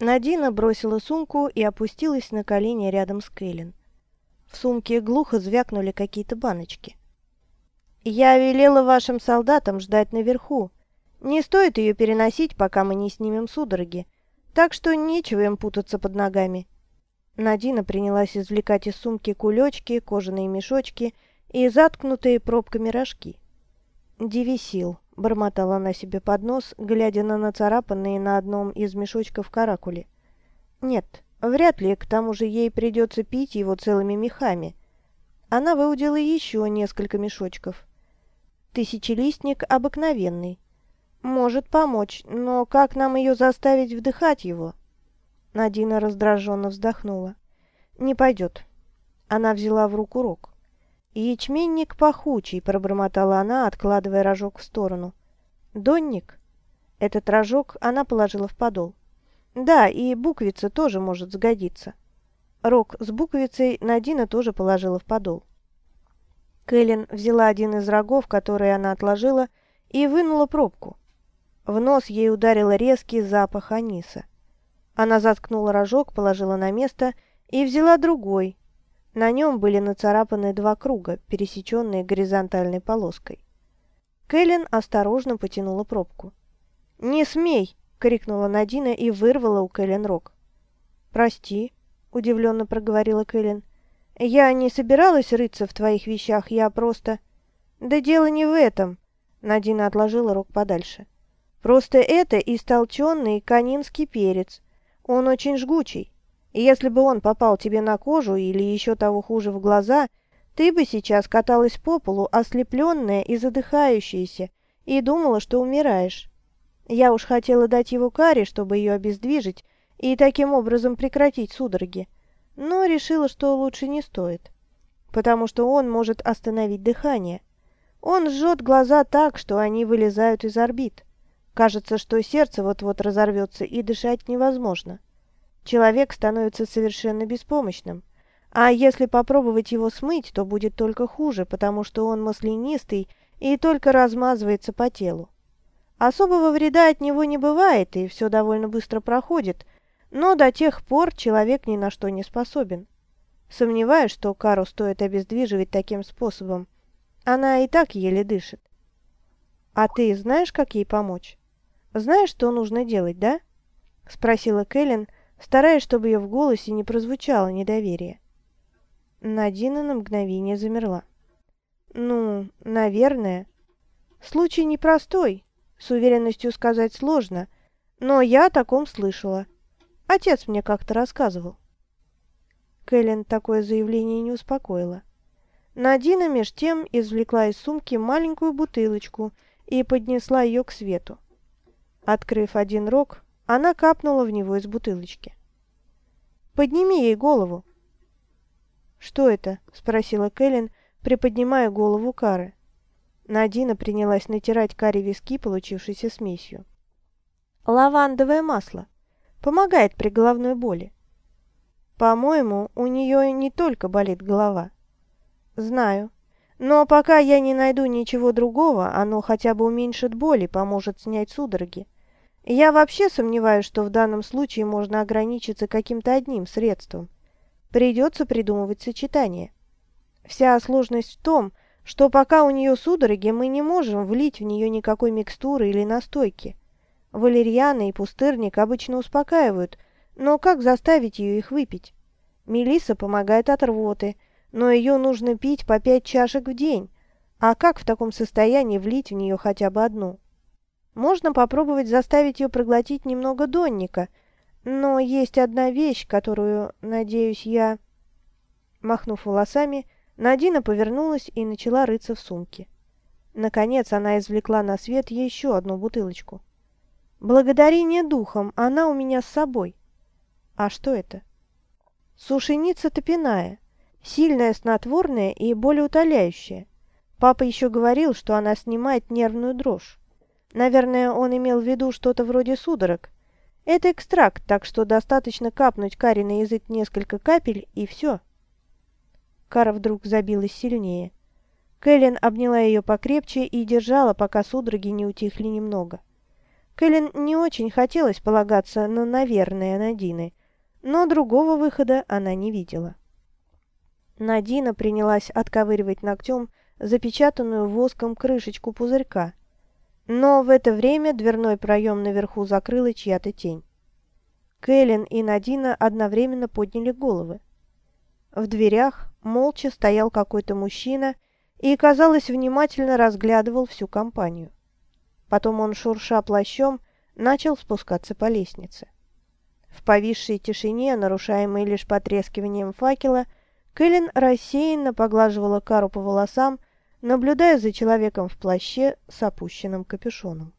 Надина бросила сумку и опустилась на колени рядом с Кэлен. В сумке глухо звякнули какие-то баночки. «Я велела вашим солдатам ждать наверху. Не стоит ее переносить, пока мы не снимем судороги, так что нечего им путаться под ногами». Надина принялась извлекать из сумки кулечки, кожаные мешочки и заткнутые пробками рожки. «Девисил», — бормотала она себе под нос, глядя на нацарапанные на одном из мешочков каракули. «Нет, вряд ли, к тому же ей придется пить его целыми мехами». Она выудила еще несколько мешочков. Тысячелистник обыкновенный. Может помочь, но как нам ее заставить вдыхать его? Надина раздраженно вздохнула. Не пойдет. Она взяла в руку рог. «Ячменник пахучий», — пробормотала она, откладывая рожок в сторону. «Донник?» Этот рожок она положила в подол. «Да, и буквица тоже может сгодиться». Рог с буквицей Надина тоже положила в подол. Кэлен взяла один из рогов, который она отложила, и вынула пробку. В нос ей ударил резкий запах аниса. Она заткнула рожок, положила на место и взяла другой, на нем были нацарапаны два круга, пересеченные горизонтальной полоской. Кэлен осторожно потянула пробку. «Не смей!» — крикнула Надина и вырвала у Кэлен рог. «Прости», — удивленно проговорила Кэлен. «Я не собиралась рыться в твоих вещах, я просто...» «Да дело не в этом!» — Надина отложила рог подальше. «Просто это истолченный канинский перец. Он очень жгучий. Если бы он попал тебе на кожу или еще того хуже в глаза, ты бы сейчас каталась по полу, ослепленная и задыхающаяся, и думала, что умираешь. Я уж хотела дать его каре, чтобы ее обездвижить и таким образом прекратить судороги, но решила, что лучше не стоит, потому что он может остановить дыхание. Он жжет глаза так, что они вылезают из орбит. Кажется, что сердце вот-вот разорвется, и дышать невозможно человек становится совершенно беспомощным. А если попробовать его смыть, то будет только хуже, потому что он маслянистый и только размазывается по телу. Особого вреда от него не бывает, и все довольно быстро проходит, но до тех пор человек ни на что не способен. Сомневаюсь, что Кару стоит обездвиживать таким способом. Она и так еле дышит. А ты знаешь, как ей помочь? Знаешь, что нужно делать, да? Спросила Кэлен, стараясь, чтобы ее в голосе не прозвучало недоверие. Надина на мгновение замерла. «Ну, наверное. Случай непростой, с уверенностью сказать сложно, но я о таком слышала. Отец мне как-то рассказывал». Кэлен такое заявление не успокоило. Надина меж тем извлекла из сумки маленькую бутылочку и поднесла ее к свету. Открыв один рог, она капнула в него из бутылочки. «Подними ей голову!» «Что это?» – спросила Кэлен, приподнимая голову Кары. Надина принялась натирать Каре виски, получившейся смесью. «Лавандовое масло. Помогает при головной боли». «По-моему, у нее не только болит голова». «Знаю. Но пока я не найду ничего другого, оно хотя бы уменьшит боль и поможет снять судороги. Я вообще сомневаюсь, что в данном случае можно ограничиться каким-то одним средством. Придется придумывать сочетание. Вся сложность в том, что пока у нее судороги, мы не можем влить в нее никакой микстуры или настойки. Валерьяна и пустырник обычно успокаивают, но как заставить ее их выпить? Мелисса помогает от рвоты, но ее нужно пить по пять чашек в день. А как в таком состоянии влить в нее хотя бы одну? Можно попробовать заставить ее проглотить немного донника, но есть одна вещь, которую, надеюсь, я...» Махнув волосами, Надина повернулась и начала рыться в сумке. Наконец она извлекла на свет еще одну бутылочку. «Благодарение духом, она у меня с собой». «А что это?» «Сушеница топяная, сильная снотворная и болеутоляющая. Папа еще говорил, что она снимает нервную дрожь. Наверное, он имел в виду что-то вроде судорог. Это экстракт, так что достаточно капнуть Каре на язык несколько капель, и все. Кара вдруг забилась сильнее. Кэлен обняла ее покрепче и держала, пока судороги не утихли немного. Кэлен не очень хотелось полагаться на наверное Надины, но другого выхода она не видела. Надина принялась отковыривать ногтем запечатанную воском крышечку пузырька, но в это время дверной проем наверху закрыла чья-то тень. Кэлен и Надина одновременно подняли головы. В дверях молча стоял какой-то мужчина и, казалось, внимательно разглядывал всю компанию. Потом он, шурша плащом, начал спускаться по лестнице. В повисшей тишине, нарушаемой лишь потрескиванием факела, Кэлен рассеянно поглаживала Кару по волосам, наблюдая за человеком в плаще с опущенным капюшоном.